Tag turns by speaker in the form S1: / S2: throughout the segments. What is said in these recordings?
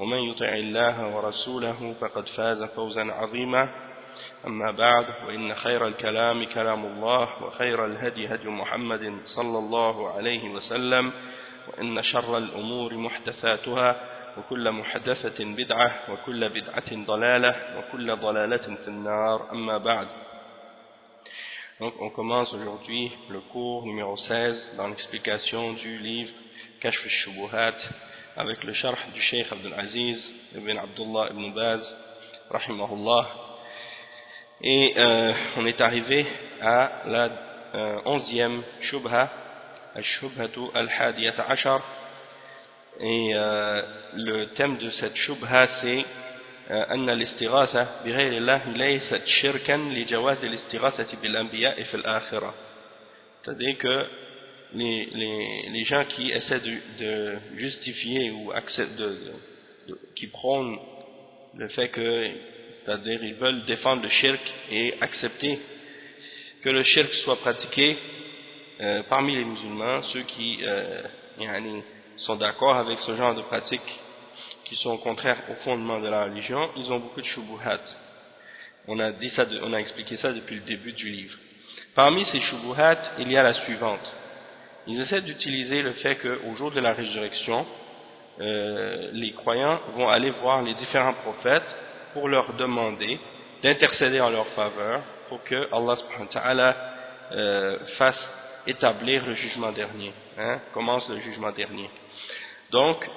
S1: ومن يطع الله ورسوله فقد فاز فوزا عظيما. أما بعد وإن خير الكلام كلام الله وخير الهدي هدي محمد صلى الله عليه وسلم وإن شر الأمور محدثاتها وكل محدثة بدعة وكل بدعة ضلالة وكل ضلالة في النار. أما بعد Donc on commence aujourd'hui le cours numéro 16 dans l'explication du livre Kashf al-Shubuhat avec le sharh du Cheikh Abdul Aziz ibn Abdullah ibn Baz rahimahullah et euh, on est arrivé à la euh, onzième shubha al-shubhatu al-hadiyat ashar et euh, le thème de cette shubha c'est أن الاستغاثة بغير الله ليست شركا لجواز الاستغاثة بالأنبياء في الآخرة c'est-à-dire que les, les, les gens qui essaient de, de justifier ou acceptent de, de, qui prônent le fait que c'est-à-dire ils veulent défendre le shirk et accepter que le shirk soit pratiqué euh, parmi les musulmans ceux qui euh, sont d'accord avec ce genre de pratique qui sont contraires au fondement de la religion, ils ont beaucoup de shubuhat. On a, dit ça on a expliqué ça depuis le début du livre. Parmi ces shubuhat, il y a la suivante. Ils essaient d'utiliser le fait qu'au jour de la résurrection, euh, les croyants vont aller voir les différents prophètes pour leur demander d'intercéder en leur faveur pour que Allah subhanahu wa ta'ala euh, fasse établir le jugement dernier, hein, commence le jugement dernier. Donc,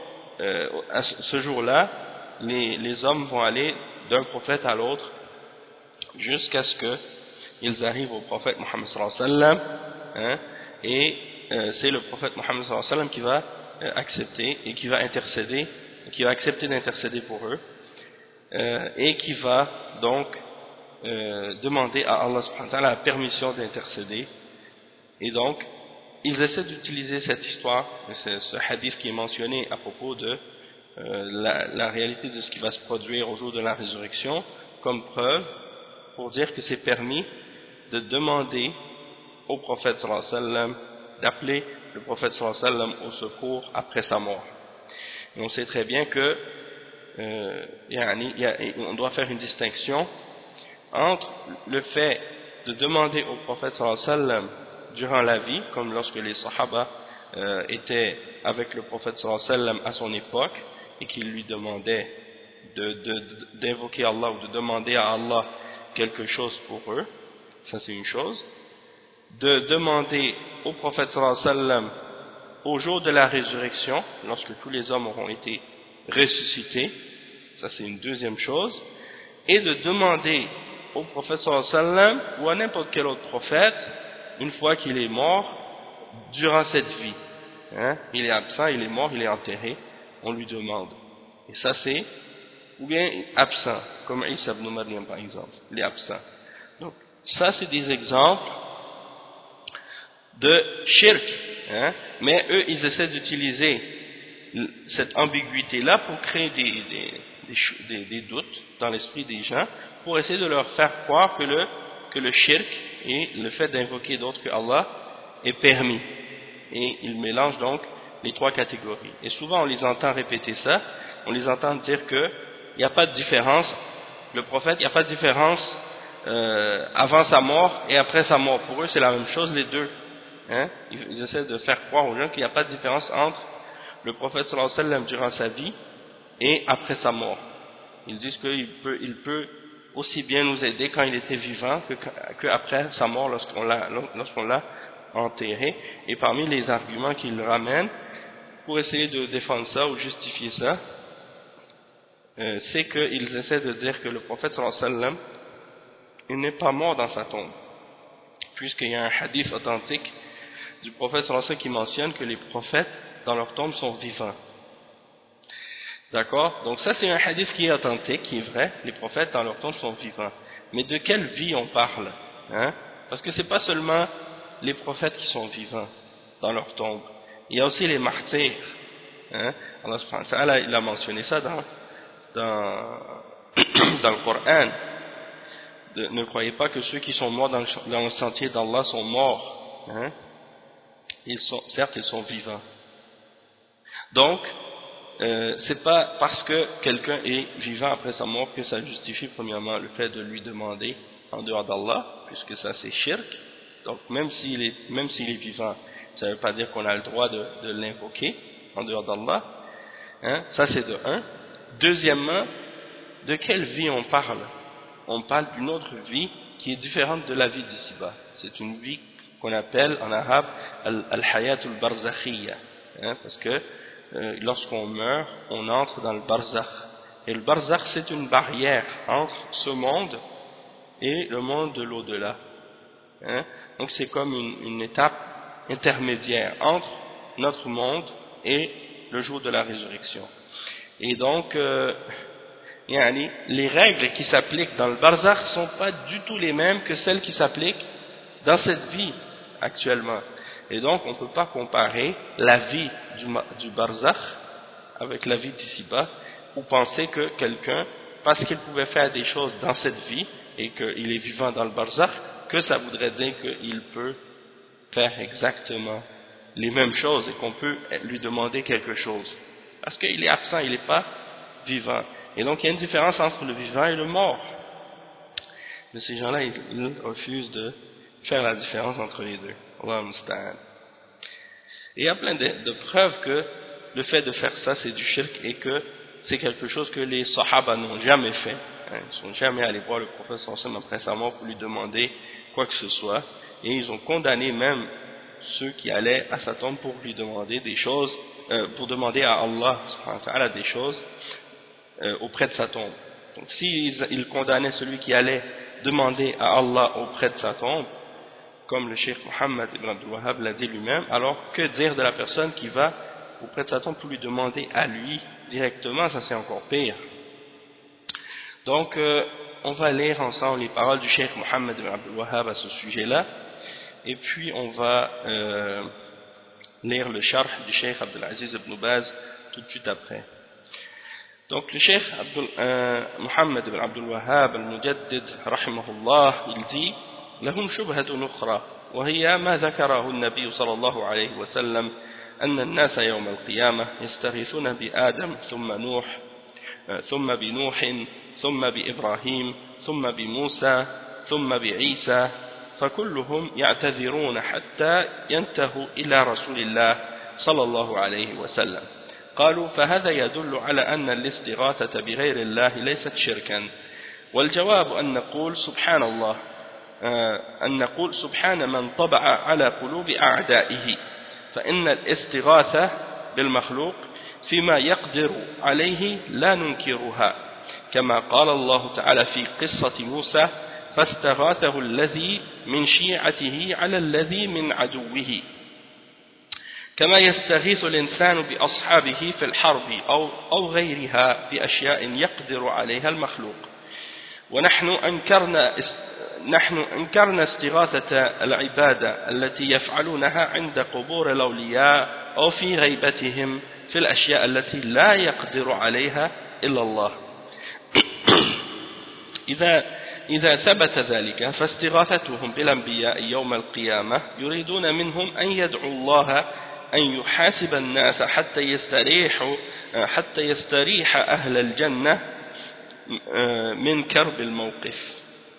S1: euh, à ce jour-là, les, les, hommes vont aller d'un prophète à l'autre jusqu'à ce qu'ils arrivent au prophète Mohammed sallallahu hein, et c'est le prophète Mohammed qui va euh, accepter et qui va intercéder, qui va accepter d'intercéder pour eux euh, et qui va donc demander à Allah la permission d'intercéder. Et donc ils essaient d'utiliser cette histoire, ce hadith qui est mentionné à propos de euh, la, réalité de ce qui va se produire au jour de la résurrection, comme preuve pour dire que c'est permis de demander au prophète sallallahu d'appeler le prophète sallam au secours après sa mort. On sait très bien que euh, on doit faire une distinction entre le fait de demander au prophète sallam durant la vie, comme lorsque les Sahaba euh, étaient avec le prophète sallam à son époque et qu'ils lui demandaient d'invoquer de, de, Allah ou de demander à Allah quelque chose pour eux, ça c'est une chose. De demander au prophète sallam au jour de la résurrection, lorsque tous les hommes auront été ressuscités, ça c'est une deuxième chose. Et de demander au prophète sallam ou à n'importe quel autre prophète une fois qu'il est mort, durant cette vie, hein, il est absent, il est mort, il est enterré, on lui demande. Et ça c'est, ou bien absent, comme Isa ibn Maryam par exemple, il est absent. Donc ça c'est des exemples de shirk, hein, mais eux ils essaient d'utiliser cette ambiguïté-là pour créer des, des, des, des doutes dans l'esprit des gens, pour essayer de leur faire croire que le que le shirk et le fait d'invoquer d'autres que Allah est permis. Et ils mélangent donc les trois catégories. Et souvent on les entend répéter ça, on les entend dire qu'il n'y a pas de différence, le prophète, il n'y a pas de différence euh, avant sa mort et après sa mort. Pour eux c'est la même chose les deux. Hein? Ils, essaient de faire croire aux gens qu'il n'y a pas de différence entre le prophète sallallahu alayhi wa sallam durant sa vie et après sa mort. Ils disent qu'il peut, il peut aussi bien nous aider quand il était vivant qu'après sa mort lorsqu'on l'a lorsqu'on l'a enterré. Et parmi les arguments qu'il ramène pour essayer de défendre ça ou justifier ça, euh, c'est qu'ils essaient de dire que le prophète sallallahu alayhi wa sallam, il n'est pas mort dans sa tombe. Puisqu'il y a un hadith authentique du prophète sallallahu qui mentionne que les prophètes dans leur tombe sont vivants. D'accord? Donc ça c'est un hadith qui est authentique, qui est vrai, les prophètes dans leur tombe sont vivants. Mais de quelle vie on parle hein? Parce que c'est pas seulement les prophètes qui sont vivants dans leur tombe, il y a aussi les martyrs. Hein? Allah il a mentionné ça dans, dans, dans le Coran. ne croyez pas que ceux qui sont morts dans le, dans sentier d'Allah sont morts. Hein? Ils sont, certes, ils sont vivants. Donc, euh, c'est pas parce que quelqu'un est vivant après sa mort que ça justifie premièrement le fait de lui demander en dehors d'Allah, puisque ça c'est shirk. Donc même s'il est, même s'il est vivant, ça ne veut pas dire qu'on a le droit de, de l'invoquer en dehors d'Allah. Hein? Ça c'est de un. Deuxièmement, de quelle vie on parle? On parle d'une autre vie qui est différente de la vie d'ici-bas. C'est une vie qu'on appelle en arabe al-hayatul barzakhiyya, hein, parce que euh, lorsqu'on meurt, on entre dans le barzakh. Et le barzakh, c'est une barrière entre ce monde et le monde de l'au-delà. Hein. Donc c'est comme une, une, étape intermédiaire entre notre monde et le jour de la résurrection. Et donc, euh, les règles qui s'appliquent dans le barzakh ne sont pas du tout les mêmes que celles qui s'appliquent dans cette vie actuellement. Et donc, on ne peut pas comparer la vie du, du barzakh avec la vie d'ici-bas, ou penser que quelqu'un, parce qu'il pouvait faire des choses dans cette vie, et qu'il est vivant dans le barzakh, que ça voudrait dire qu'il peut faire exactement les mêmes choses et qu'on peut lui demander quelque chose. Parce qu'il est absent, il n'est pas vivant. Et donc il y a une différence entre le vivant et le mort. Mais ces gens-là, ils refusent de faire la différence entre les deux. Et il y a plein de, preuves que le fait de faire ça, c'est du shirk et que c'est quelque chose que les sahaba n'ont jamais fait. Hein. ils sont jamais allés voir le prophète après sa mort pour lui demander quoi que ce soit. Et ils ont condamné même ceux qui allaient à sa tombe pour lui demander des choses, euh, pour demander à Allah des choses euh, auprès de sa tombe. Donc s'ils condamnaient celui qui allait demander à Allah auprès de sa tombe, comme le cheikh Mohammed ibn Abdul Wahhab l'a dit lui-même, alors que dire de la personne qui va auprès de Satan pour lui demander à lui directement, ça c'est encore pire. Donc, euh, on va lire ensemble les paroles du cheikh Mohammed ibn Abdul Wahhab à ce sujet-là, et puis on va euh, lire le charh du cheikh Abdelaziz ibn Baz tout de suite après. Donc le cheikh euh, Mohammed ibn Abdul Wahhab al-Mujaddid, rahimahullah, il dit لهم شبهة أخرى وهي ما ذكره النبي صلى الله عليه وسلم أن الناس يوم القيامة يستغيثون بآدم ثم نوح ثم بنوح ثم بإبراهيم ثم بموسى ثم بعيسى فكلهم يعتذرون حتى ينتهوا إلى رسول الله صلى الله عليه وسلم. قالوا فهذا يدل على أن الاستغاثة بغير الله ليست شركا. والجواب أن نقول سبحان الله أن نقول سبحان من طبع على قلوب أعدائه فإن الاستغاثة بالمخلوق فيما يقدر عليه لا ننكرها كما قال الله تعالى في قصة موسى فاستغاثه الذي من شيعته على الذي من عدوه كما يستغيث الإنسان بأصحابه في الحرب أو, أو غيرها بأشياء يقدر عليها المخلوق. ونحن أنكرنا نحن أنكرنا استغاثة العبادة التي يفعلونها عند قبور الأولياء أو في غيبتهم في الأشياء التي لا يقدر عليها إلا الله. إذا إذا ثبت ذلك فاستغاثتهم بالأنبياء يوم القيامة يريدون منهم أن يدعوا الله أن يحاسب الناس حتى يستريحوا حتى يستريح أهل الجنة من كرب الموقف.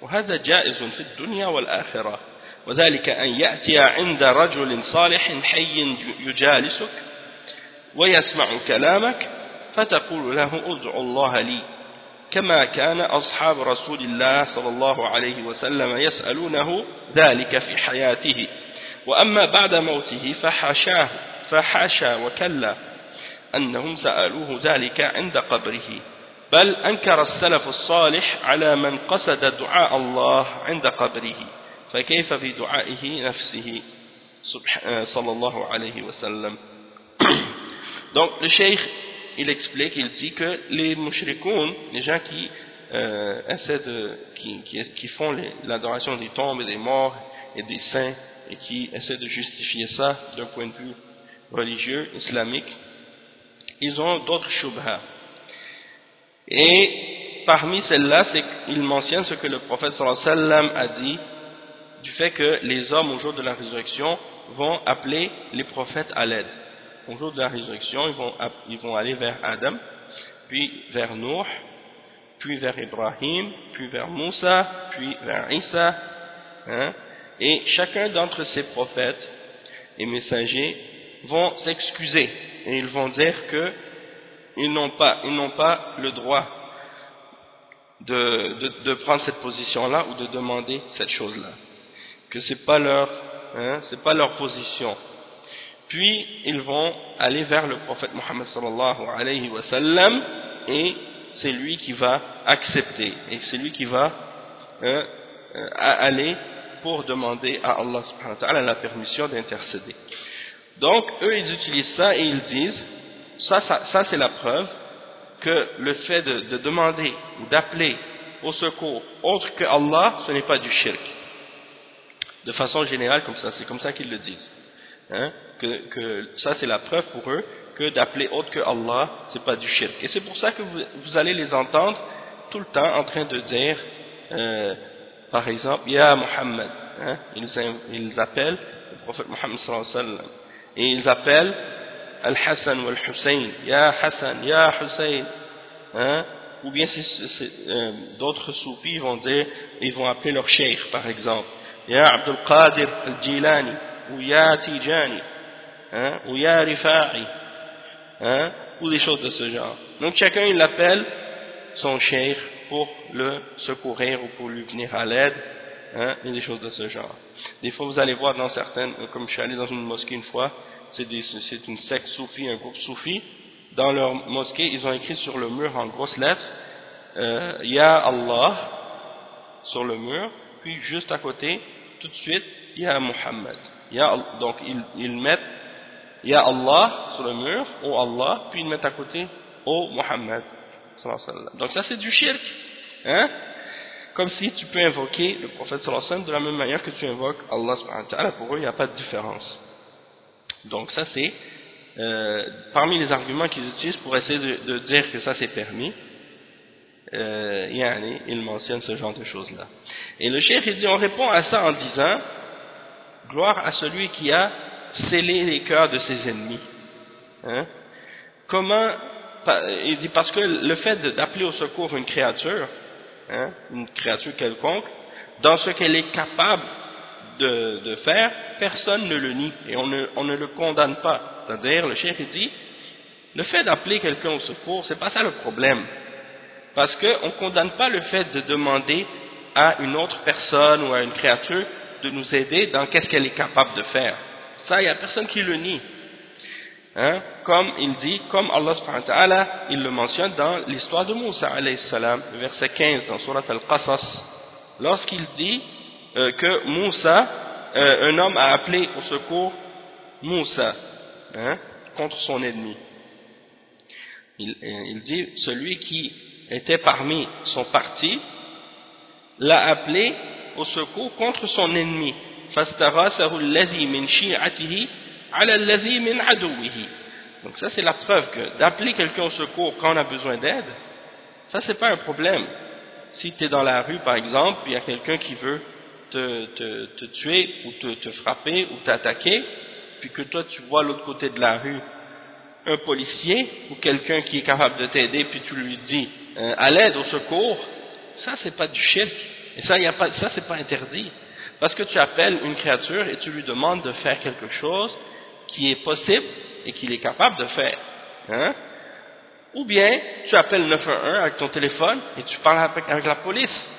S1: وهذا جائز في الدنيا والآخرة. وذلك أن يأتي عند رجل صالح حي يجالسك ويسمع كلامك فتقول له ادع الله لي. كما كان أصحاب رسول الله صلى الله عليه وسلم يسألونه ذلك في حياته. وأما بعد موته فحاشاه فحاشا وكلا أنهم سألوه ذلك عند قبره. بل أنكر السلف الصالح على من قصد دعاء الله عند قبره فكيف بدعائه نفسه صلى الله عليه وسلم Donc le cheikh il explique, il dit que les mushrikoun, les gens qui euh, essaient de, qui, qui, qui font l'adoration des tombes et des morts et des saints et qui essaient de justifier ça d'un point de vue religieux, islamique, ils ont d'autres shubha. Et parmi celles-là, c'est qu'ils mentionnent ce que le prophète sallam a dit du fait que les hommes au jour de la résurrection vont appeler les prophètes à l'aide au jour de la résurrection, ils vont, ils vont aller vers Adam, puis vers Nour, puis vers Ibrahim, puis vers Moussa, puis vers Isa. Hein, et chacun d'entre ces prophètes et messagers vont s'excuser et ils vont dire que ils n'ont pas, pas le droit de, de, de prendre cette position-là ou de demander cette chose-là. Que c'est pas leur, hein, c'est pas leur position. Puis ils vont aller vers le prophète Mohammed sallallahu alayhi wa sallam et c'est lui qui va accepter et c'est lui qui va euh, euh, aller pour demander à Allah subhanahu wa ta'ala la permission d'intercéder. Donc eux ils utilisent ça et ils disent ça, ça, c'est la preuve que le fait de, de demander ou d'appeler au secours autre que Allah ce n'est pas du shirk. De façon générale comme ça, c'est comme ça qu'ils le disent. Hein, que, que, ça c'est la preuve pour eux que d'appeler autre que Allah, c'est pas du shirk. Et c'est pour ça que vous, vous, allez les entendre tout le temps en train de dire, euh, par exemple, Ya Muhammad, hein, ils, ils, appellent le prophète Muhammad sallallahu alayhi wa sallam, et ils appellent Al-Hassan ou Al-Hussein, Ya Hassan, Ya Hussein, ou bien euh, d'autres soufis vont dire, ils vont appeler leur cheikh par exemple, Ya Abdul Qadir Al-Jilani, ou Ya Tijani, hein, ou Ya Rifa'i, hein, ou des choses de ce genre. Donc chacun il appelle son cheikh pour le secourir ou pour lui venir à l'aide, hein, et des choses de ce genre. Des fois vous allez voir dans certaines, comme je suis allé dans une mosquée une fois, c'est une secte soufie, un groupe soufi, dans leur mosquée ils ont écrit sur le mur en grosses lettres, euh, Ya Allah, sur le mur, puis juste à côté, tout de suite, Ya Muhammad donc ils, ils mettent Ya Allah sur le mur, ou Allah, puis ils mettent à côté au Muhammad. Donc ça c'est du shirk. Hein? Comme si tu peux invoquer le prophète de la même manière que tu invoques Allah. Pour eux, il n'y a pas de différence. Donc ça c'est euh, parmi les arguments qu'ils utilisent pour essayer de, dire que ça c'est permis. Euh, ils mentionnent ce genre de choses-là. Et le chef il dit, on répond à ça en disant Gloire à celui qui a scellé les cœurs de ses ennemis. Hein? Comment Il dit parce que le fait d'appeler au secours une créature, hein, une créature quelconque, dans ce qu'elle est capable de, faire, personne ne le nie et on ne, le condamne pas. C'est-à-dire, le chef dit, le fait d'appeler quelqu'un au secours, c'est pas ça le problème. Parce qu'on ne condamne pas le fait de demander à une autre personne ou à une créature de nous aider dans qu'est-ce qu'elle est capable de faire. Ça, il n'y a personne qui le nie. Hein? Comme il dit, comme Allah subhanahu wa ta'ala, il le mentionne dans l'histoire de Moussa alayhi salam, verset 15 dans Surat al-Qasas, lorsqu'il dit euh, que Moussa, euh, un homme a appelé au secours Moussa hein, contre son ennemi. Il, euh, il dit, celui qui était parmi son parti l'a appelé au secours contre son ennemi. Donc ça c'est la preuve que d'appeler quelqu'un au secours quand on a besoin d'aide ça c'est pas un problème. Si tu es dans la rue par exemple il y a quelqu'un qui veut te, te, tuer ou te, frapper ou t'attaquer puis que toi tu vois l'autre côté de la rue un policier ou quelqu'un qui est capable de t'aider puis tu lui dis euh, à l'aide au secours ça c'est pas du shirk et ça, ça c'est pas interdit. Parce que tu appelles une créature et tu lui demandes de faire quelque chose qui est possible et qu'il est capable de faire. Hein? Ou bien, tu appelles 911 avec ton téléphone et tu parles avec, avec la police.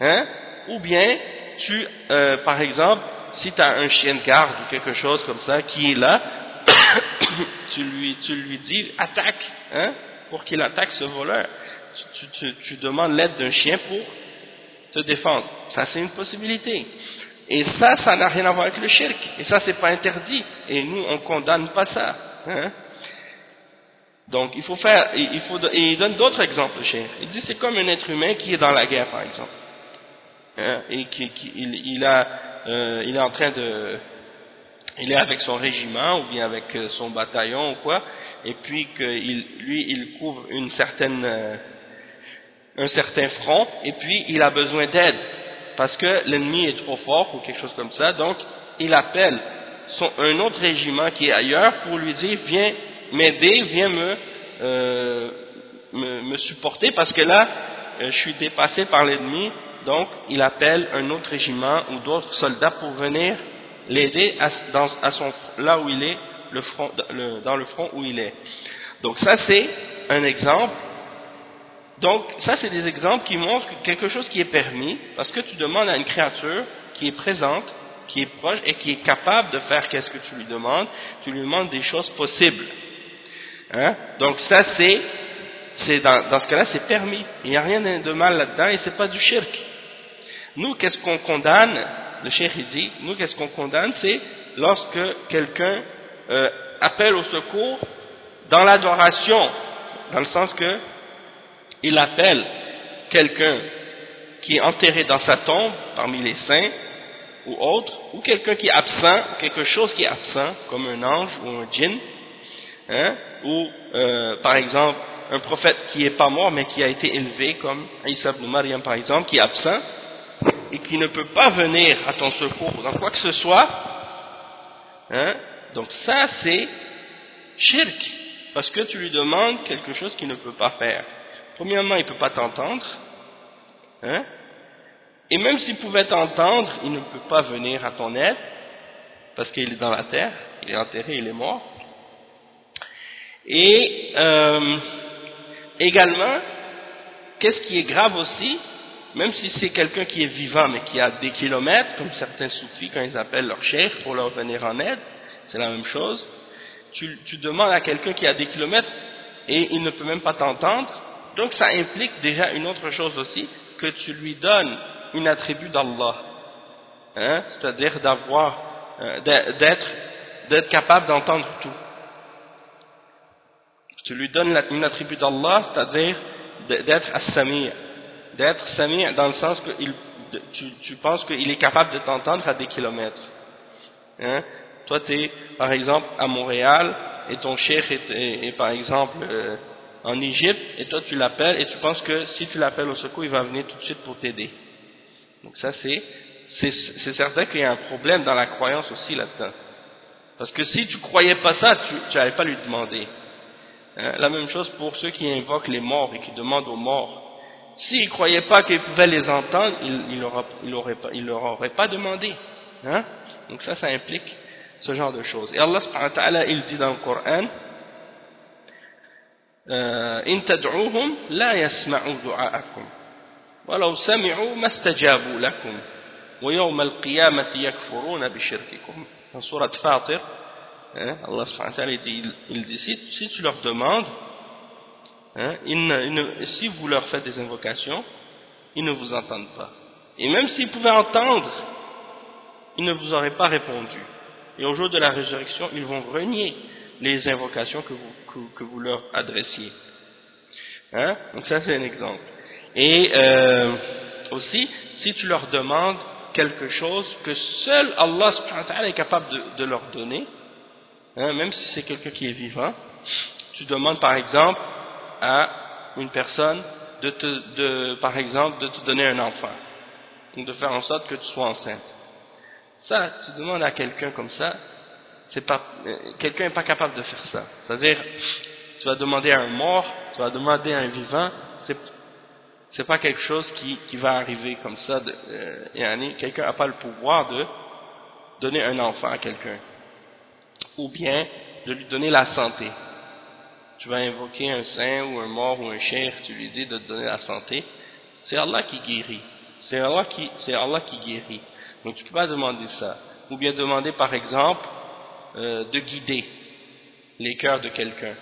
S1: Hein? Ou bien, tu, euh, par exemple, si tu as un chien de garde ou quelque chose comme ça qui est là, tu, lui, tu lui dis attaque, hein, pour qu'il attaque ce voleur. Tu, tu, demandes l'aide d'un chien pour te défendre. Ça, c'est une possibilité. Et ça, ça n'a rien à voir avec le shirk. Et ça, c'est pas interdit. Et nous, on condamne pas ça. Hein. Donc, il faut faire, il faut, et il donne d'autres exemples, le shirk. Il dit, c'est comme un être humain qui est dans la guerre, par exemple. Hein, et qui, qui il, il, a, euh, il est en train de, il est avec son régiment ou bien avec euh, son bataillon ou quoi, et puis que lui, il couvre une certaine, euh, un certain front, et puis il a besoin d'aide. Parce que l'ennemi est trop fort ou quelque chose comme ça, donc il appelle son, un autre régiment qui est ailleurs pour lui dire viens m'aider, viens me, euh, me, me, supporter. Parce que là euh, je suis dépassé par l'ennemi, donc il appelle un autre régiment ou d'autres soldats pour venir l'aider à, son, là où il est, le front, le, dans le front où il est. Donc ça c'est un exemple donc, ça, c'est des exemples qui montrent quelque chose qui est permis, parce que tu demandes à une créature qui est présente, qui est proche et qui est capable de faire qu'est-ce que tu lui demandes, tu lui demandes des choses possibles. Hein? Donc, ça, c'est, dans, dans, ce cas-là, c'est permis. Il n'y a rien de mal là-dedans et c'est pas du shirk. Nous, qu'est-ce qu'on condamne? Le il dit, nous, qu'est-ce qu'on condamne? C'est lorsque quelqu'un euh, appelle au secours dans l'adoration, dans le sens que il appelle quelqu'un qui est enterré dans sa tombe parmi les saints ou autre, ou quelqu'un qui est absent, quelque chose qui est absent, comme un ange ou un djinn, hein, ou euh, par exemple un prophète qui n'est pas mort mais qui a été élevé, comme Isa ibn Maryam par exemple, qui est absent, et qui ne peut pas venir à ton secours dans quoi que ce soit, hein, donc ça c'est shirk, parce que tu lui demandes quelque chose qu'il ne peut pas faire. Premièrement, il ne peut pas t'entendre. Hein? Et même s'il pouvait t'entendre, il ne peut pas venir à ton aide, parce qu'il est dans la terre, il est enterré, il est mort. Et euh, également, qu'est-ce qui est grave aussi, même si c'est quelqu'un qui est vivant, mais qui a des kilomètres, comme certains soufis quand ils appellent leur chef pour leur venir en aide, c'est la même chose, tu, tu demandes à quelqu'un qui a des kilomètres et il ne peut même pas t'entendre, donc ça implique déjà une autre chose aussi, que tu lui donnes une attribut d'Allah, hein, c'est-à-dire d'avoir, euh, d'être, d'être capable d'entendre tout. Tu lui donnes une attribut d'Allah, c'est-à-dire d'être as-sami', d'être sami' dans le sens que tu, tu, penses qu'il est capable de t'entendre à des kilomètres. Hein? Toi, tu es, par exemple, à Montréal, et ton chef est, par exemple... Euh, en Égypte, et toi tu l'appelles, et tu penses que si tu l'appelles au secours, il va venir tout de suite pour t'aider. Donc ça c'est, c'est certain qu'il y a un problème dans la croyance aussi là-dedans. Parce que si tu croyais pas ça, tu n'allais pas lui demander. Hein? La même chose pour ceux qui invoquent les morts et qui demandent aux morts. S'ils ne croyaient pas qu'ils pouvaient les entendre, ils ne il leur auraient pas demandé. Hein? Donc ça, ça implique ce genre de choses. Et Allah subhanahu wa ta'ala, il dit dans le Coran, إن تدعوهم لا يسمعوا دعاءكم ولو سمعوا ما استجابوا لكم ويوم القيامة يكفرون بشرككم dans surat Fatir hein, Allah subhanahu wa ta'ala dit, il dit si, si tu leur demandes hein, ils ne, ils ne, si vous leur faites des invocations ils ne vous entendent pas et même s'ils pouvaient entendre ils ne vous auraient pas répondu et au jour de la résurrection ils vont renier les invocations que vous, que, vous leur adressiez. Hein? Donc ça c'est un exemple. Et euh, aussi, si tu leur demandes quelque chose que seul Allah est capable de, de leur donner, hein, même si c'est quelqu'un qui est vivant, tu demandes par exemple à une personne par exemple, de te donner un enfant, ou de faire en sorte que tu sois enceinte. Ça, tu demandes à quelqu'un comme ça, quelqu'un n'est pas capable de faire ça. C'est-à-dire, tu vas demander à un mort, tu vas demander à un vivant, c'est pas quelque chose qui, qui va arriver comme ça. Euh, quelqu'un n'a pas le pouvoir de donner un enfant à quelqu'un, ou bien de lui donner la santé. Tu vas invoquer un saint ou un mort ou un cher, tu lui dis de te donner la santé, c'est Allah qui guérit. C'est Allah qui, c'est Allah qui guérit. Donc tu peux pas demander ça. Ou bien demander par exemple euh, de guider les cœurs de quelqu'un.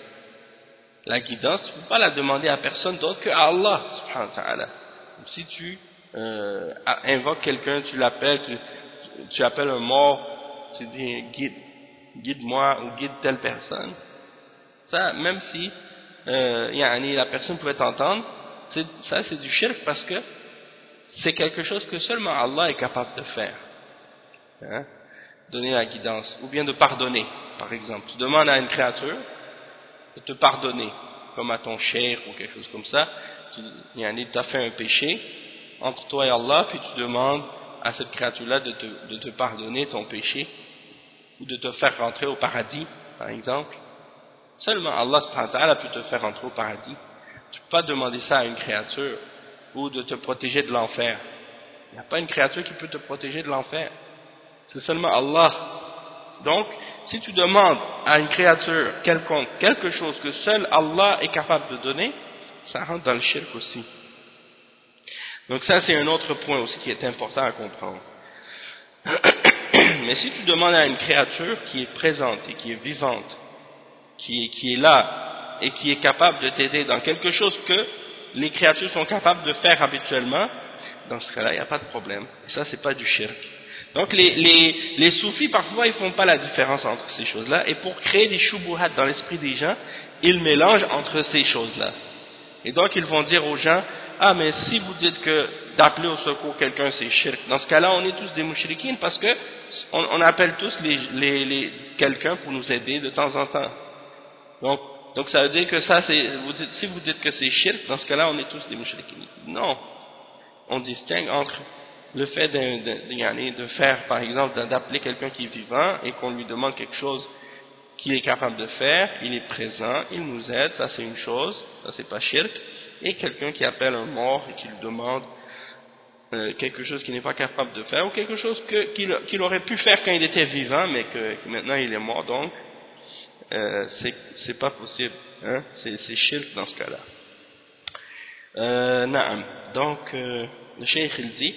S1: La guidance, tu peux pas la demander à personne d'autre que Allah subhanahu wa ta'ala. Si tu euh, invoques quelqu'un, tu l'appelles, tu, tu, appelles un mort, tu dis guide, guide-moi ou guide telle personne. Ça, même si euh, la personne pouvait t'entendre, ça c'est du shirk parce que c'est quelque chose que seulement Allah est capable de faire. Hein? Donner la guidance. Ou bien de pardonner, par exemple. Tu demandes à une créature de te pardonner, comme à ton cher ou quelque chose comme ça. Tu as fait un péché entre toi et Allah, puis tu demandes à cette créature-là de te, de te pardonner ton péché ou de te faire rentrer au paradis, par exemple. Seulement Allah a pu te faire rentrer au paradis. Tu ne peux pas demander ça à une créature ou de te protéger de l'enfer. Il n'y a pas une créature qui peut te protéger de l'enfer. C'est seulement Allah. Donc, si tu demandes à une créature quelconque quelque chose que seul Allah est capable de donner, ça rentre dans le shirk aussi. Donc ça, c'est un autre point aussi qui est important à comprendre. Mais si tu demandes à une créature qui est présente et qui est vivante, qui, qui est là et qui est capable de t'aider dans quelque chose que les créatures sont capables de faire habituellement, dans ce cas-là, il n'y a pas de problème. Et ça, c'est pas du shirk. Donc, les, les, les soufis, parfois, ils font pas la différence entre ces choses-là. Et pour créer des shubuhat dans l'esprit des gens, ils mélangent entre ces choses-là. Et donc, ils vont dire aux gens, ah, mais si vous dites que d'appeler au secours quelqu'un, c'est shirk, dans ce cas-là, on est tous des mouchrikines parce que on, appelle tous les, les, les quelqu'un pour nous aider de temps en temps. Donc, donc ça veut dire que ça, si vous dites que c'est shirk, dans ce cas-là, on est tous des mouchriquins. Non. On distingue entre le fait de, de faire, par exemple, d'appeler quelqu'un qui est vivant et qu'on lui demande quelque chose qu'il est capable de faire, il est présent, il nous aide, ça c'est une chose, ça c'est pas shirk, et quelqu'un qui appelle un mort et qui lui demande euh, quelque chose qu'il n'est pas capable de faire, ou quelque chose qu'il aurait pu faire quand il était vivant, mais que maintenant il est mort, donc euh, c'est pas possible. Hein? C'est shirk dans ce cas-là. Euh, donc, euh, le cheikh il dit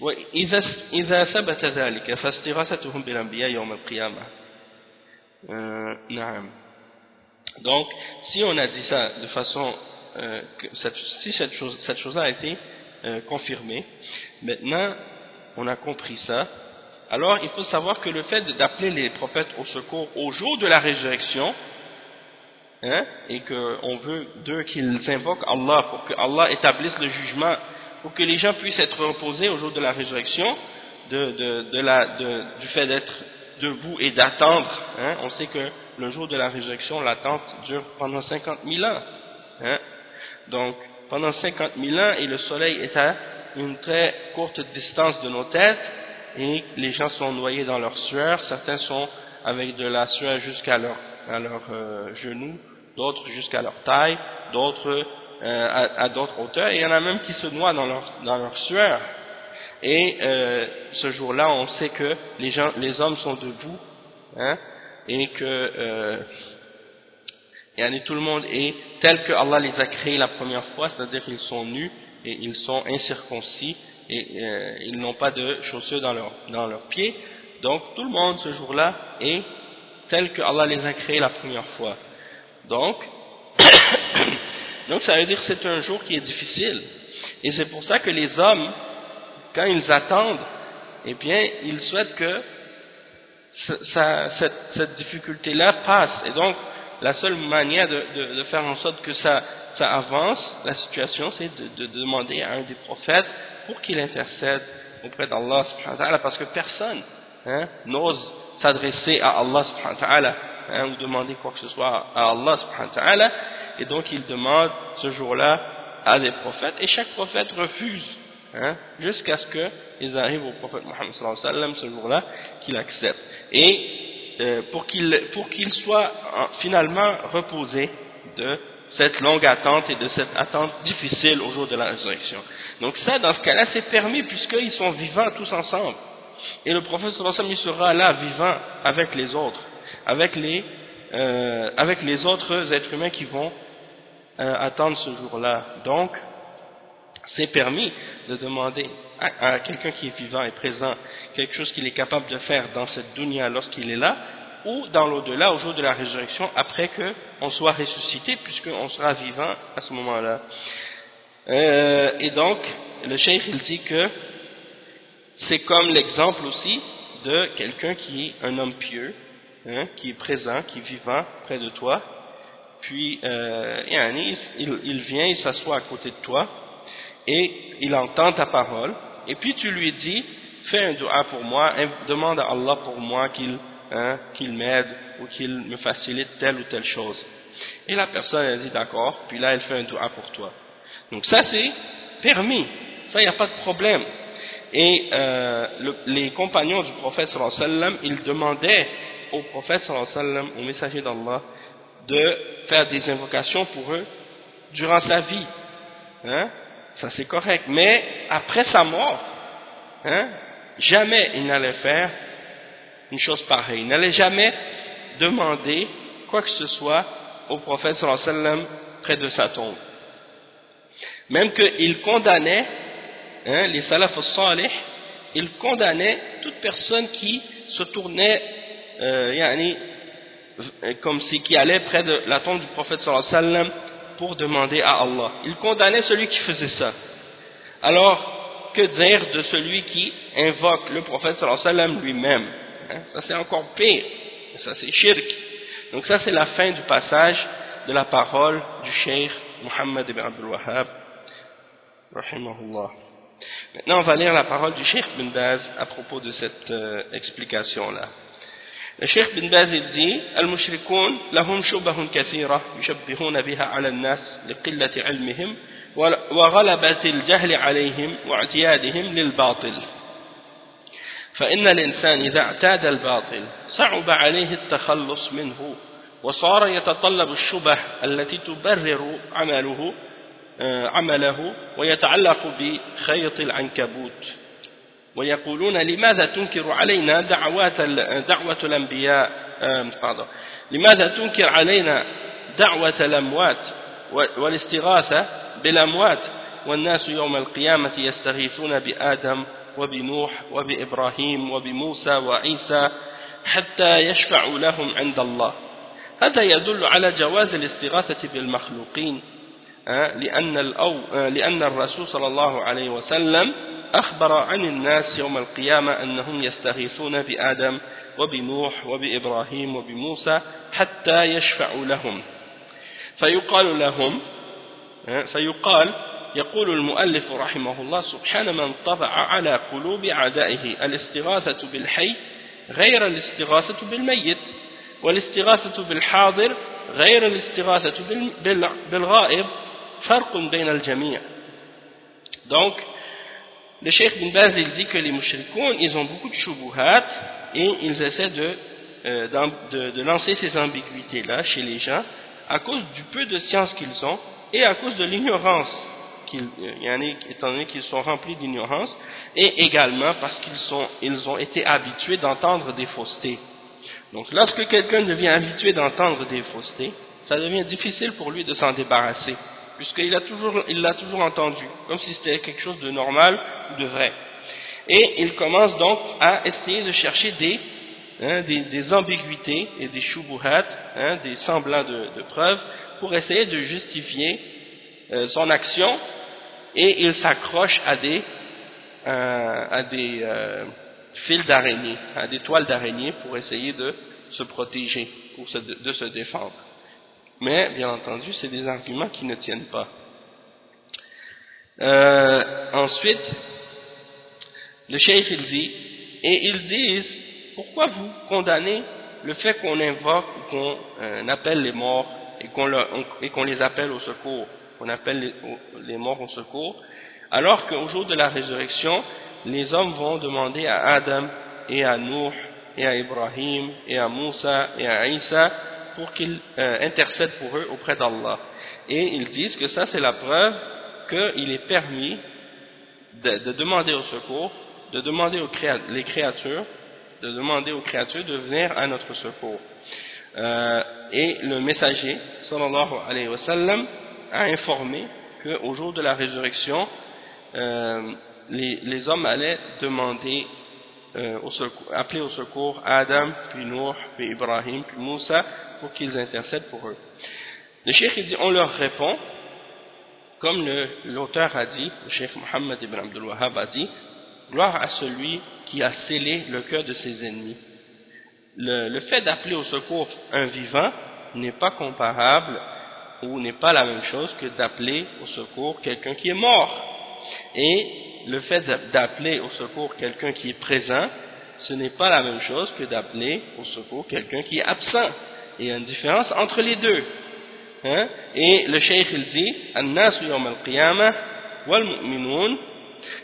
S1: وإذا إذا ثبت ذلك فاستغاثتهم بالأنبياء يوم القيامة نعم donc si on a dit ça de façon euh, que cette, si cette chose cette chose là a été euh, confirmée maintenant on a compris ça alors il faut savoir que le fait d'appeler les prophètes au secours au jour de la résurrection, hein, et qu'on veut d'eux qu'ils invoquent Allah pour que Allah établisse le jugement, pour que les gens puissent être reposés au jour de la résurrection, du fait d'être debout et d'attendre. Hein. on sait que le jour de la résurrection, l'attente dure pendant 50 000 ans. Hein. donc, pendant 50 000 ans, et le soleil est à une très courte distance de nos têtes, et les gens sont noyés dans leur sueur, certains sont avec de la sueur jusqu'à leur, à leurs euh, genoux, d'autres jusqu'à leur taille, d'autres euh, à, d'autres hauteurs, et il y en a même qui se noient dans leur, dans leur sueur. Et euh, ce jour-là, on sait que les, gens, les hommes sont debout, hein, et que et tout le monde est tel que Allah les a créés la première fois, c'est-à-dire qu'ils sont nus et ils sont incirconcis, et euh, ils n'ont pas de chaussures dans, leur, dans leurs pieds. Donc tout le monde ce jour-là est tel que Allah les a créés la première fois. Donc, donc ça veut dire que c'est un jour qui est difficile. Et c'est pour ça que les hommes, quand ils attendent, eh bien, ils souhaitent que cette, difficulté-là passe. Et donc, la seule manière de, faire en sorte que ça, avance, la situation, c'est de, demander à un des prophètes pour qu'il intercède auprès d'Allah parce que personne hein, n'ose s'adresser à Allah hein, ou demander quoi que ce soit à Allah et donc il demande ce jour-là à des prophètes et chaque prophète refuse hein, jusqu'à ce qu'ils arrivent au prophète Muhammad ce jour-là qu'il accepte. Et euh, pour qu'il soit finalement reposé de cette longue attente et de cette attente difficile au jour de la résurrection. Donc ça, dans ce cas-là, c'est permis puisqu'ils sont vivants tous ensemble. Et le prophète sallallahu il sera là vivant avec les autres, avec les, euh, autres êtres humains qui vont euh, attendre ce jour-là. Donc, c'est permis de demander à, quelqu'un qui est vivant et présent quelque chose qu'il est capable de faire dans cette dunya lorsqu'il est là, ou dans l'au-delà, au jour de la résurrection, après qu'on soit ressuscité, puisqu'on sera vivant à ce moment-là. Euh, et donc, le cheikh il dit que c'est comme l'exemple aussi de quelqu'un qui est un homme pieux, hein, qui est présent, qui est vivant près de toi, puis euh, il, vient, il s'assoit à côté de toi, et il entend ta parole, et puis tu lui dis, fais un dua pour moi, demande à Allah pour moi qu'il hein, qu'il m'aide ou qu'il me facilite telle ou telle chose. Et la personne elle dit d'accord, puis là elle fait un dua pour toi. Donc ça c'est permis, ça il n'y a pas de problème. Et euh, les compagnons du prophète sallallahu alayhi wa sallam, ils demandaient au prophète sallallahu alayhi wa sallam, au messager d'Allah, de faire des invocations pour eux durant sa vie. Hein? Ça c'est correct. Mais après sa mort, hein, jamais il n'allait faire une chose pareille. Il n'allait jamais demander quoi que ce soit au prophète sallallahu alayhi wa sallam près de sa tombe. Même qu'il condamnait hein, les salaf salih, il condamnait toute personne qui se tournait euh, comme si qui allait près de la tombe du prophète sallam pour demander à Allah. Il condamnait celui qui faisait ça. Alors, que dire de celui qui invoque le prophète sallam lui-même? hein? Ça c'est encore pire. Ça c'est shirk. Donc ça c'est la fin du passage de la parole du cheikh Muhammad ibn Abdul Wahhab. Rahimahullah. Maintenant, on va lire la parole du Cheikh bin Baz à propos de cette euh, explication-là. Le Cheikh bin Baz il dit المشركون لهم شبه كثيرة يشبهون بها على الناس لقلة علمهم وغلبة الجهل عليهم واعتيادهم للباطل فإن الإنسان إذا اعتاد الباطل صعب عليه التخلص منه وصار يتطلب الشبه التي تبرر عمله آه، عمله ويتعلق بخيط العنكبوت. ويقولون لماذا تنكر علينا دعوات دعوة الأنبياء؟ آه، لماذا تنكر علينا دعوة الأموات والاستغاثة بالأموات؟ والناس يوم القيامة يستغيثون بآدم وبنوح وبإبراهيم وبموسى وعيسى حتى يشفعوا لهم عند الله. هذا يدل على جواز الاستغاثة بالمخلوقين لأن, لأن الرسول صلى الله عليه وسلم أخبر عن الناس يوم القيامة أنهم يستغيثون بآدم وبنوح وبإبراهيم وبموسى حتى يشفعوا لهم. فيقال لهم فيقال يقول المؤلف رحمه الله سبحان من طبع على قلوب أعدائه الاستغاثة بالحي غير الاستغاثة بالميت والاستغاثة بالحاضر غير الاستغاثة بالغائب donc le Cheikh bin Baz il dit que les mushrikoun ils ont beaucoup de shubuhat et ils essaient euh, de, de, lancer ces ambiguïtés là chez les gens à cause du peu de science qu'ils ont et à cause de l'ignorance euh, étant donné qu'ils sont remplis d'ignorance et également parce qu'ils ils ont été habitués d'entendre des faussetés donc lorsque quelqu'un devient habitué d'entendre des faussetés ça devient difficile pour lui de s'en débarrasser puisqu'il l'a toujours, toujours entendu, comme si c'était quelque chose de normal ou de vrai. Et il commence donc à essayer de chercher des, hein, des, ambiguïtés et des shubuhat, hein, des semblants de, preuves, pour essayer de justifier euh, son action, et il s'accroche à des, euh, à des euh, fils d'araignée, à des toiles d'araignée, pour essayer de se protéger, pour de se défendre. Mais, bien entendu, c'est des arguments qui ne tiennent pas. Euh, ensuite, le cheikh il dit, et ils disent, pourquoi vous condamnez le fait qu'on invoque ou qu'on euh, appelle les morts et qu'on les appelle au secours, qu'on appelle les, morts au secours, alors qu'au jour de la résurrection, les hommes vont demander à Adam et à Nour et à Ibrahim et à Moussa et à Isa pour qu'ils euh, intercèdent pour eux auprès d'Allah. Et ils disent que ça c'est la preuve qu'il est permis de, demander au secours, de demander aux créatures, de demander aux créatures de venir à notre secours. Euh, et le messager, sallallahu alayhi wa sallam, a informé qu'au jour de la résurrection, euh, les, hommes allaient demander, euh, au secours, appeler au secours Adam, puis Nour, puis Ibrahim, puis Moussa, pour qu'ils intercèdent pour eux. Le cheikh dit, on leur répond, comme l'auteur a dit, le cheikh Mohammed ibn Abdul a dit, gloire à celui qui a scellé le cœur de ses ennemis. Le fait d'appeler au secours un vivant n'est pas comparable ou n'est pas la même chose que d'appeler au secours quelqu'un qui est mort. Et le fait d'appeler au secours quelqu'un qui est présent, ce n'est pas la même chose que d'appeler au secours quelqu'un qui est absent. il y a une différence entre les deux. Hein? Et le cheikh il dit, الناس يوم القيامة والمؤمنون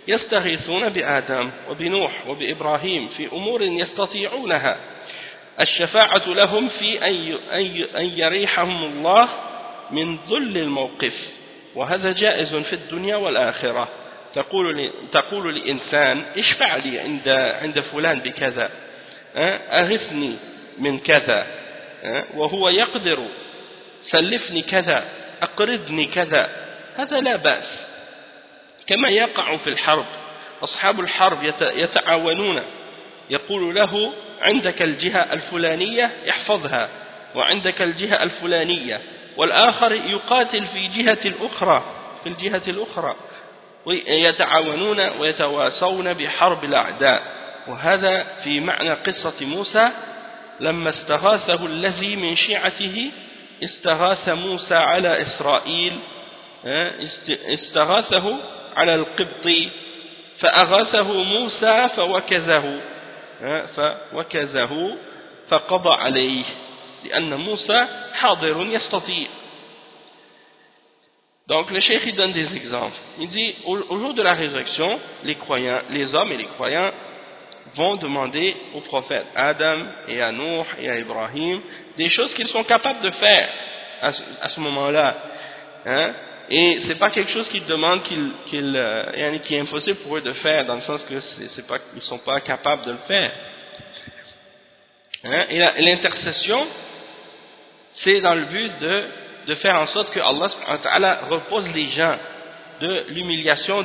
S1: يستغيثون بآدم وبنوح وبإبراهيم في أمور يستطيعونها الشفاعة لهم في أن يريحهم الله من ذل الموقف وهذا جائز في الدنيا والآخرة. تقول تقول لإنسان اشفع لي عند عند فلان بكذا أغثني من كذا وهو يقدر سلفني كذا أقرضني كذا. هذا لا بأس. كما يقع في الحرب. أصحاب الحرب يتعاونون. يقول له عندك الجهة الفلانية يحفظها وعندك الجهة الفلانية. والآخر يقاتل في جهة الأخرى في الجهة الأخرى ويتعاونون ويتواسون بحرب الأعداء. وهذا في معنى قصة موسى لما استغاثه الذي من شيعته استغاث موسى على إسرائيل استغاثه على القبطي فأغاثه موسى فوكزه فوكزه فقضى عليه. لأن موسى حاضر يستطيع Donc le cheikh il donne des exemples. Il dit au, au, jour de la résurrection, les croyants, les hommes et les croyants vont demander aux prophètes Adam et à Nour et à Ibrahim des choses qu'ils sont capables de faire à ce, à ce moment-là. Hein? Et c'est pas quelque chose qu'ils demandent qu'il, qu'il, euh, qui est impossible pour eux de faire, dans le sens que c'est, pas, ils sont pas capables de le faire. Hein? Et, et l'intercession, c'est dans le but de, de faire en sorte que Allah repose les gens de l'humiliation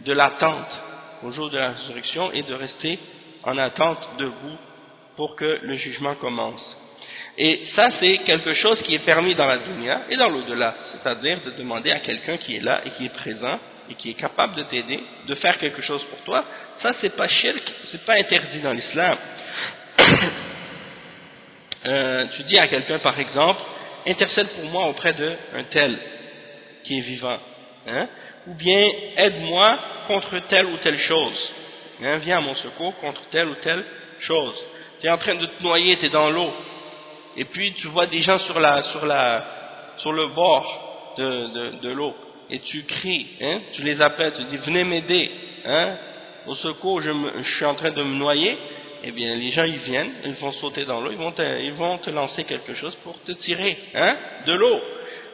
S1: de l'attente au jour de la résurrection et de rester en attente debout pour que le jugement commence. Et ça, c'est quelque chose qui est permis dans la dunya et dans l'au-delà, c'est-à-dire de demander à quelqu'un qui est là et qui est présent et qui est capable de t'aider, de faire quelque chose pour toi. Ça, c'est pas shirk, c'est pas interdit dans l'islam. euh, tu dis à quelqu'un, par exemple, intercède pour moi auprès d'un tel qui est vivant. Hein? Ou bien, aide-moi contre telle ou telle chose. Hein? Viens à mon secours contre telle ou telle chose. Tu es en train de te noyer, tu es dans l'eau et puis tu vois des gens sur, la, sur, la, sur le bord de, de, de l'eau, et tu cries, hein, tu les appelles, tu dis venez m'aider, hein, au secours je, me, je, suis en train de me noyer, eh bien les gens ils viennent, ils vont sauter dans l'eau, ils, vont te, ils vont te lancer quelque chose pour te tirer hein, de l'eau.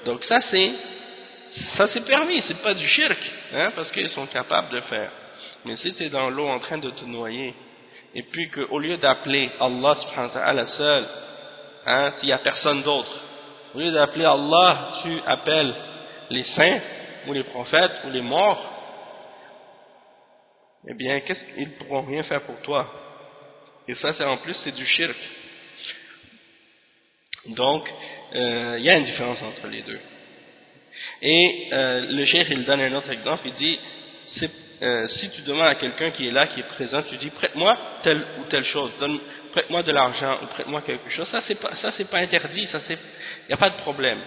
S1: Donc ça c'est ça c'est permis, c'est pas du shirk, hein, parce qu'ils sont capables de faire. Mais si tu es dans l'eau en train de te noyer, et puis qu'au lieu d'appeler Allah subhanahu wa ta'ala seul, hein, s'il n'y a personne d'autre. Au lieu d'appeler Allah, tu appelles les saints, ou les prophètes, ou les morts, eh bien, qu'est-ce qu'ils pourront rien faire pour toi? Et ça, c'est en plus, c'est du shirk. Donc, euh, il y a une différence entre les deux. Et euh, le cheikh, il donne un autre exemple, il dit, euh, si tu demandes à quelqu'un qui est là, qui est présent, tu dis, prête-moi telle ou telle chose, prête-moi de l'argent ou prête-moi quelque chose, ça c'est pas, interdit, il n'y a pas de problème.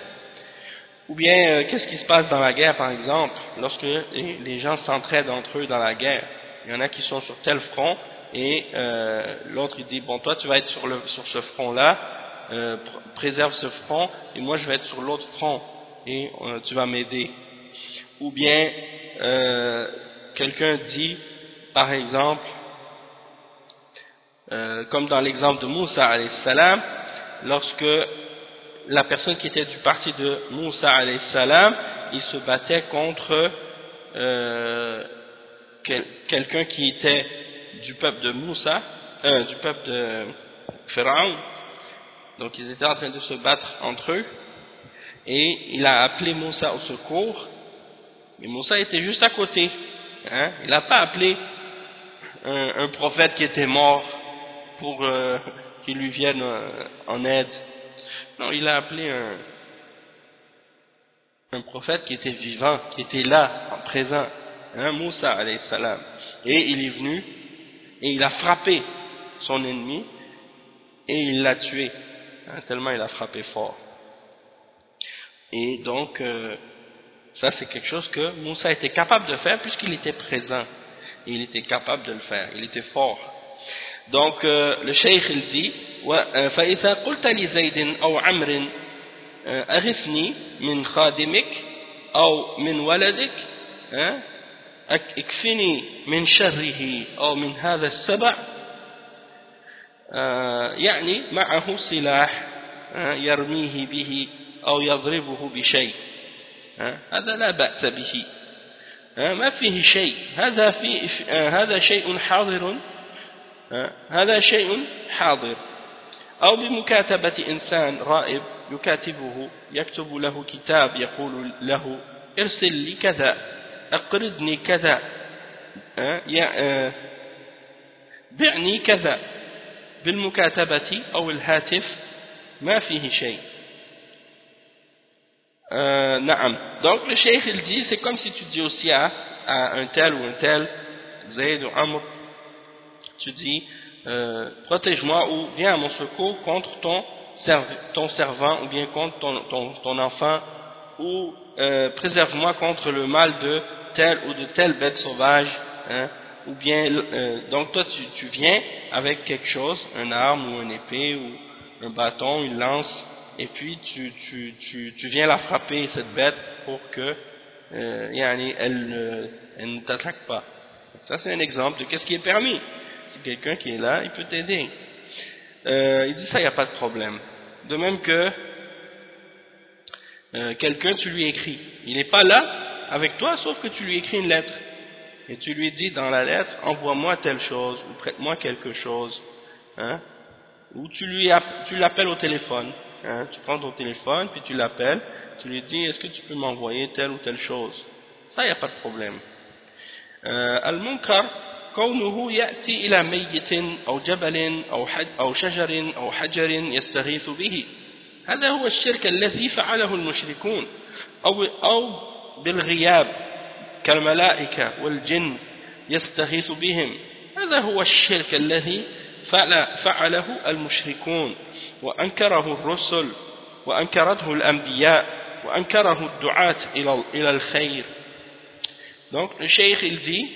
S1: Ou bien, qu'est-ce qui se passe dans la guerre par exemple, lorsque les gens s'entraident entre eux dans la guerre, il y en a qui sont sur tel front et euh, l'autre il dit, bon toi tu vas être sur, le, sur ce front-là, euh, préserve ce front et moi je vais être sur l'autre front et euh, tu vas m'aider. Ou bien, quelqu'un dit, par exemple, comme dans l'exemple de Moussa salam, lorsque la personne qui était du parti de Moussa salam, il se battait contre quel, quelqu'un qui était du peuple de Moussa, euh, du peuple de Pharaon, Donc ils étaient en train de se battre entre eux et il a appelé Moussa au secours. Mais Moussa était juste à côté. Hein. Il n'a pas appelé un, prophète qui était mort pour euh, qu'il lui vienne euh, en aide. Non, il a appelé un, prophète qui était vivant, qui était là, en présent, hein, Moussa alayhi salam. Et il est venu et il a frappé son ennemi et il l'a tué, hein, tellement il a frappé fort. Et donc, euh, ça c'est quelque chose que Moussa était capable de faire puisqu'il était présent. Et il était capable de le faire, il était fort. Donc, euh, le cheikh il dit, فَإِذَا قُلْتَ لِزَيْدٍ أَوْ عَمْرٍ أغثني من خادمك أو من ولدك اكفني من شره أو من هذا السبع يعني معه سلاح يرميه به أو يضربه بشيء هذا لا بأس به ما فيه شيء هذا, في هذا شيء حاضر هذا شيء حاضر. أو بمكاتبة إنسان رائب يكاتبه يكتب له كتاب يقول له ارسل لي كذا. اقرضني كذا بعني كذا بالمكاتبة أو الهاتف ما فيه شيء Euh, Donc le cheikh il dit, c'est comme si tu dis aussi à, à un tel ou un tel, Zayd ou Amr, tu dis, euh, protège-moi ou viens à mon secours contre ton, ton servant ou bien contre ton, ton, ton enfant ou euh, préserve-moi contre le mal de telle ou de telle bête sauvage hein, ou bien euh, donc toi tu, tu, viens avec quelque chose un arme ou une épée ou un bâton une lance et puis tu, tu, tu, tu viens la frapper cette bête pour que euh, elle, elle ne t'attaque pas ça c'est un exemple de qu'est-ce qui est permis si quelqu'un qui est là, il peut t'aider. Euh, il dit ça, il n'y a pas de problème. De même que euh, quelqu'un, tu lui écris. Il n'est pas là avec toi, sauf que tu lui écris une lettre. Et tu lui dis dans la lettre, envoie-moi telle chose, ou prête-moi quelque chose. Hein, ou tu lui tu l'appelles au téléphone. Hein, tu prends ton téléphone, puis tu l'appelles, tu lui dis, est-ce que tu peux m'envoyer telle ou telle chose Ça, il n'y a pas de problème. Euh, Al-Munkar, كونه يأتي إلى ميت أو جبل أو, أو شجر أو حجر يستغيث به هذا هو الشرك الذي فعله المشركون أو, أو بالغياب كالملائكة والجن يستغيث بهم هذا هو الشرك الذي فعله المشركون وأنكره الرسل وأنكرته الأنبياء وأنكره الدعاة إلى الخير Donc le cheikh il dit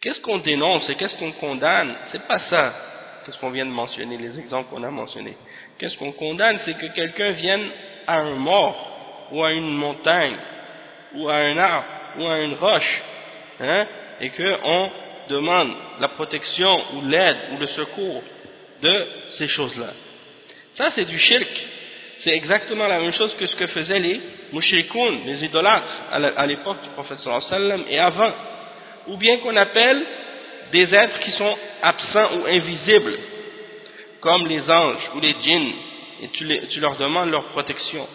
S1: Qu'est-ce qu'on dénonce et qu'est-ce qu'on condamne C'est pas ça. Qu'est-ce qu'on vient de mentionner, les exemples qu'on a mentionnés. Qu'est-ce qu'on condamne C'est que quelqu'un vienne à un mort, ou à une montagne, ou à un arbre, ou à une roche, hein, et qu'on demande la protection, ou l'aide, ou le secours de ces choses-là. Ça, c'est du shirk. C'est exactement la même chose que ce que faisaient les mushrikoun, les idolâtres, à l'époque du prophète sallam, et avant ou bien qu'on appelle des êtres qui sont absents ou invisibles, comme les anges ou les djinns, et tu, leur demandes leur protection.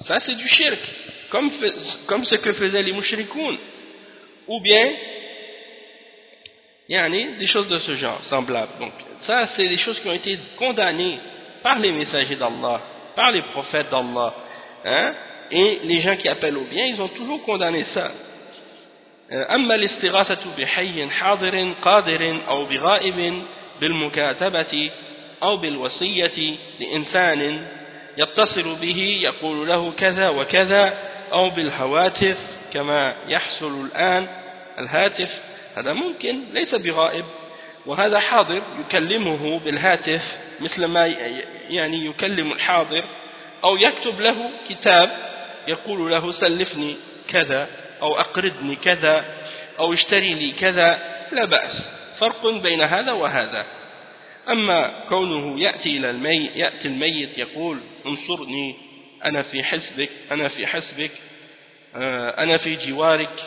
S1: Ça, c'est du shirk, comme, comme ce que faisaient les mushrikoun. Ou bien, il y a des choses de ce genre, semblables. Donc, ça, c'est des choses qui ont été condamnées par les messagers d'Allah, par les prophètes d'Allah. Hein? Et les gens qui appellent au bien, ils ont toujours condamné ça. أما الاستغاثة بحي حاضر قادر أو بغائب بالمكاتبة أو بالوصية لإنسان يتصل به يقول له كذا وكذا أو بالهواتف كما يحصل الآن الهاتف. هذا ممكن ليس بغائب. وهذا حاضر يكلمه بالهاتف مثل ما يعني يكلم الحاضر أو يكتب له كتاب يقول له سلفني كذا أو أقرضني كذا أو اشتري لي كذا لا بأس. فرق بين هذا وهذا. أما كونه يأتي إلى الميت يأتي الميت يقول انصرني أنا في حسبك أنا في حسبك آه، أنا في جوارك.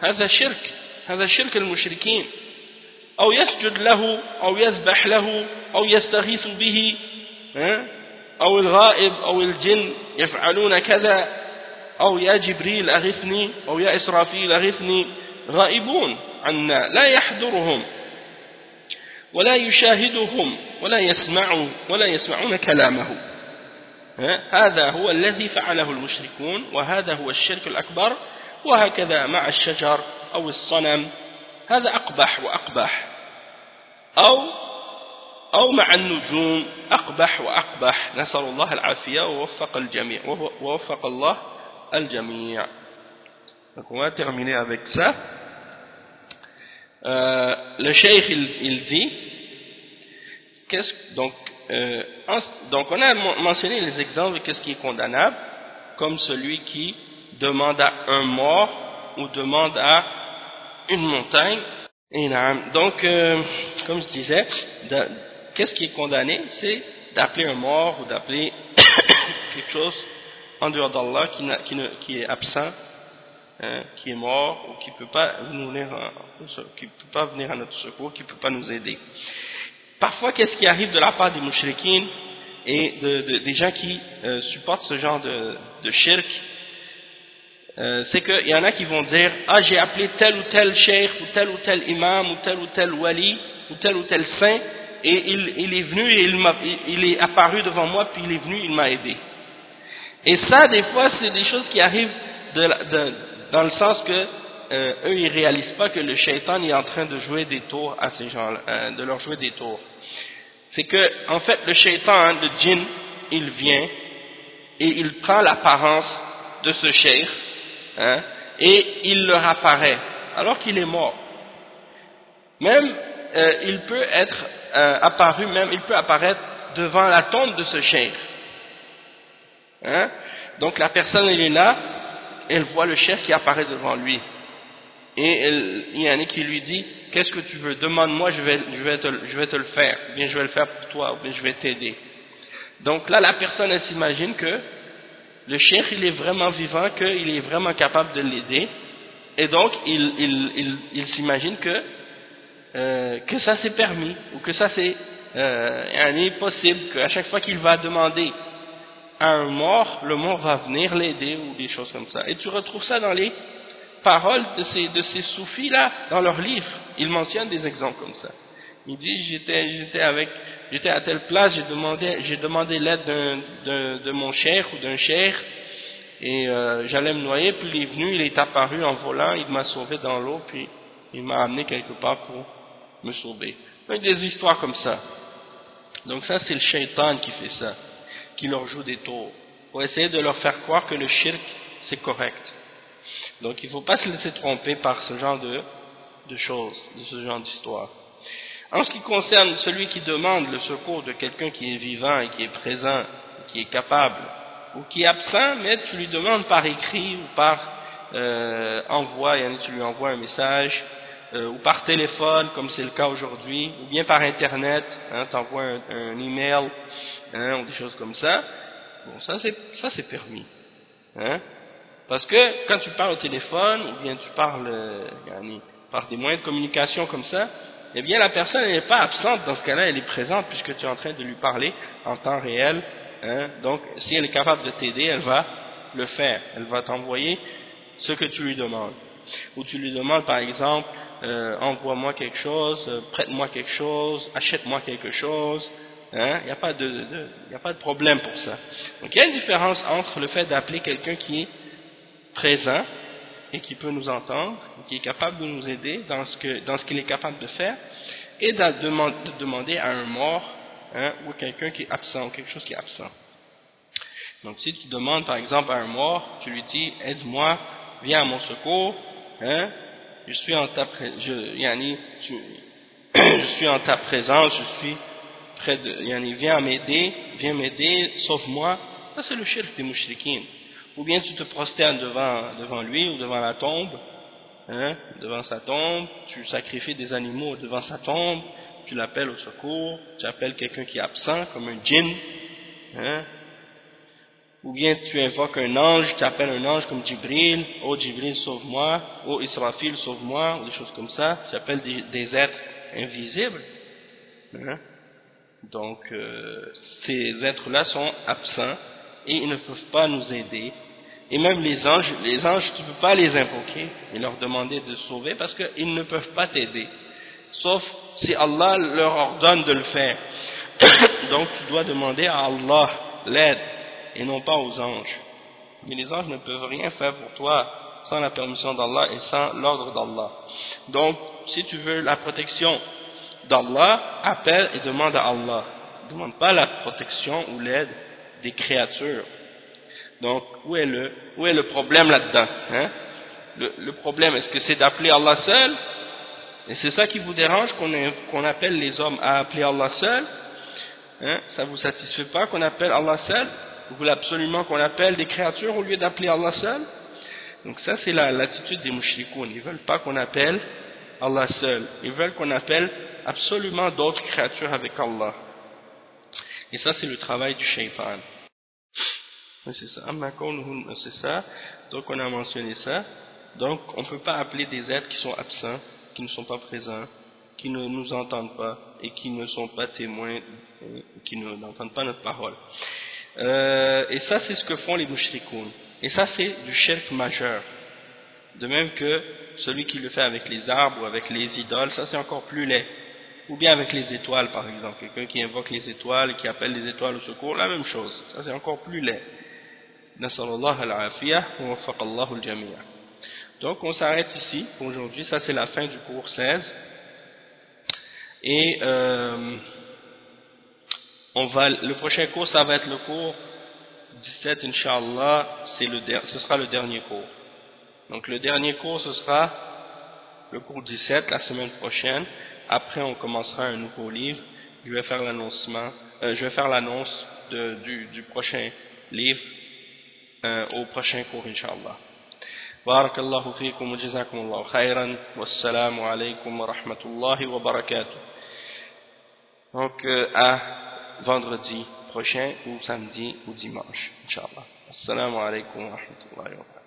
S1: هذا شرك هذا شرك المشركين. أو يسجد له أو يذبح له أو يستغيث به أو الغائب أو الجن يفعلون كذا. أو يا جبريل أغثني أو يا إسرافيل أغثني. غائبون عنا لا يحضرهم. ولا يشاهدهم ولا يسمعوا ولا يسمعون كلامه. هذا هو الذي فعله المشركون وهذا هو الشرك الأكبر وهكذا مع الشجر أو الصنم. هذا أقبح وأقبح. أو أو مع النجوم أقبح وأقبح. نسأل الله العافية ووفق الجميع ووفق الله الجميع. Donc on va terminer avec ça. Euh, le cheikh il, il dit, donc, euh, donc on a mentionné les exemples de qu'est-ce qui est condamnable, comme celui qui demande à un mort ou demande à une montagne. Et donc, euh, comme je disais, qu'est-ce qui est condamné? C'est d'appeler un mort ou d'appeler quelque chose en dehors d'Allah qui, qui, qui, est absent, hein, qui est mort ou qui ne peut, pas venir, qui peut pas venir à notre secours, qui ne peut pas nous aider. Parfois, qu'est-ce qui arrive de la part des mouchriquines et de, de, des gens qui euh, supportent ce genre de, de shirk? Euh, c'est qu'il y en a qui vont dire « Ah, j'ai appelé tel ou tel cheikh, ou tel ou tel imam, ou tel ou tel wali, ou tel ou tel saint, et il, il est venu et il, il, est apparu devant moi, puis il est venu, il m'a aidé. » Et ça, des fois, c'est des choses qui arrivent de, de, dans le sens que euh, eux, ils réalisent pas que le shaitan est en train de jouer des tours à ces gens euh, de leur jouer des tours. C'est que, en fait, le shaitan, hein, le djinn, il vient et il prend l'apparence de ce cheikh, hein, et il leur apparaît, alors qu'il est mort. Même, euh, il peut être euh, apparu, même, il peut apparaître devant la tombe de ce cheikh. Hein? Donc la personne, elle est là, elle voit le cheikh qui apparaît devant lui. Et il y en a qui lui dit, qu'est-ce que tu veux, demande-moi, je vais, je, vais te, je vais te le faire, ou bien je vais le faire pour toi, ou bien je vais t'aider. Donc là, la personne, elle s'imagine que le cheikh, il est vraiment vivant, qu'il est vraiment capable de l'aider, et donc il, il, il, il s'imagine que, euh, que ça c'est permis, ou que ça c'est euh, possible, qu'à chaque fois qu'il va demander à un mort, le mort va venir l'aider, ou des choses comme ça. Et tu retrouves ça dans les paroles de ces, de ces soufis-là, dans leurs livres. Ils mentionnent des exemples comme ça. Il dit, j'étais, j'étais avec, j'étais à telle place, j'ai demandé, j'ai demandé l'aide de mon cher ou d'un cher, et euh, j'allais me noyer, puis il est venu, il est apparu en volant, il m'a sauvé dans l'eau, puis il m'a amené quelque part pour me sauver. Donc des histoires comme ça. Donc ça, c'est le shaitan qui fait ça, qui leur joue des tours, pour essayer de leur faire croire que le shirk, c'est correct. Donc il ne faut pas se laisser tromper par ce genre de, de choses, de ce genre d'histoire. En ce qui concerne celui qui demande le secours de quelqu'un qui est vivant et qui est présent, qui est capable, ou qui est absent, mais tu lui demandes par écrit ou par euh, envoi, tu lui envoies un message, euh, ou par téléphone, comme c'est le cas aujourd'hui, ou bien par Internet, hein, tu envoies un, un email, hein, ou des choses comme ça, bon, ça c'est permis. Hein. Parce que quand tu parles au téléphone, ou bien tu parles euh, par des moyens de communication comme ça, eh bien la personne n'est pas absente, dans ce cas-là, elle est présente puisque tu es en train de lui parler en temps réel. Hein. Donc, si elle est capable de t'aider, elle va le faire. Elle va t'envoyer ce que tu lui demandes. Ou tu lui demandes, par exemple, euh, envoie-moi quelque chose, euh, prête-moi quelque chose, achète-moi quelque chose. Hein. Il n'y a, pas de, problème pour ça. Donc, il y a une différence entre le fait d'appeler quelqu'un qui est présent et qui peut nous entendre, qui est capable de nous aider dans ce qu'il ce qu'il est capable de faire, et de, demander à un mort hein, ou quelqu'un qui est absent, ou quelque chose qui est absent. Donc si tu demandes par exemple à un mort, tu lui dis « aide-moi, viens à mon secours, hein, je, suis en ta présence, je suis près de... Yani, viens m'aider, viens m'aider, sauve-moi », ça c'est le shirk des mouchriquines. Ou bien tu te prosternes devant, devant lui ou devant la tombe, hein, devant sa tombe, tu sacrifies des animaux devant sa tombe, tu l'appelles au secours, tu appelles quelqu'un qui est absent, comme un djinn, hein, ou bien tu invoques un ange, tu appelles un ange comme Jibril, oh Jibril sauve-moi, oh Israfil sauve-moi, ou des choses comme ça, tu appelles des, êtres invisibles, hein? donc euh, ces êtres-là sont absents et ils ne peuvent pas nous aider. Et même les anges, les anges, tu ne peux pas les invoquer et leur demander de sauver parce qu'ils ne peuvent pas t'aider. Sauf si Allah leur ordonne de le faire. Donc tu dois demander à Allah l'aide et non pas aux anges. Mais les anges ne peuvent rien faire pour toi sans la permission d'Allah et sans l'ordre d'Allah. Donc, si tu veux la protection d'Allah, appelle et demande à Allah. Ne demande pas la protection ou l'aide des créatures. Donc, où est le, où est le problème là-dedans hein? le, problème, est-ce que c'est d'appeler Allah seul? Et c'est ça qui vous dérange, qu'on appelle les hommes à appeler Allah seul? Hein? Ça ne vous satisfait pas qu'on appelle Allah seul? Vous voulez absolument qu'on appelle des créatures au lieu d'appeler Allah seul? Donc ça, c'est l'attitude des mouchrikoun. Ils ne veulent pas qu'on appelle Allah seul. Ils veulent qu'on appelle absolument d'autres créatures avec Allah. Et ça, c'est le travail du shaitan. C'est ça. C'est ça. Donc, on a mentionné ça. Donc, on ne peut pas appeler des êtres qui sont absents, qui ne sont pas présents, qui ne nous entendent pas et qui ne sont pas témoins, euh, qui n'entendent pas notre parole. Euh, et ça, c'est ce que font les mushrikoun. Et ça, c'est du shirk majeur. De même que celui qui le fait avec les arbres avec les idoles, ça c'est encore plus laid ou bien avec les étoiles par exemple, quelqu'un qui invoque les étoiles, qui appelle les étoiles au secours, la même chose, ça c'est encore plus laid. Donc on s'arrête ici pour aujourd'hui, ça c'est la fin du cours 16. Et euh, on va, le prochain cours, ça va être le cours 17, Inch'Allah, ce sera le dernier cours. Donc le dernier cours, ce sera le cours 17, la semaine prochaine. Après, on commencera un nouveau livre. Je vais faire euh, l'annonce du, prochain livre euh, au prochain cours, Inch'Allah. Barakallahu fikum wa jazakumullahu khairan. Wassalamu alaikum wa rahmatullahi wa barakatuh. Donc, euh, à vendredi prochain ou samedi ou dimanche Inch'Allah. Assalamu alaikum wa rahmatullahi wa barakatuh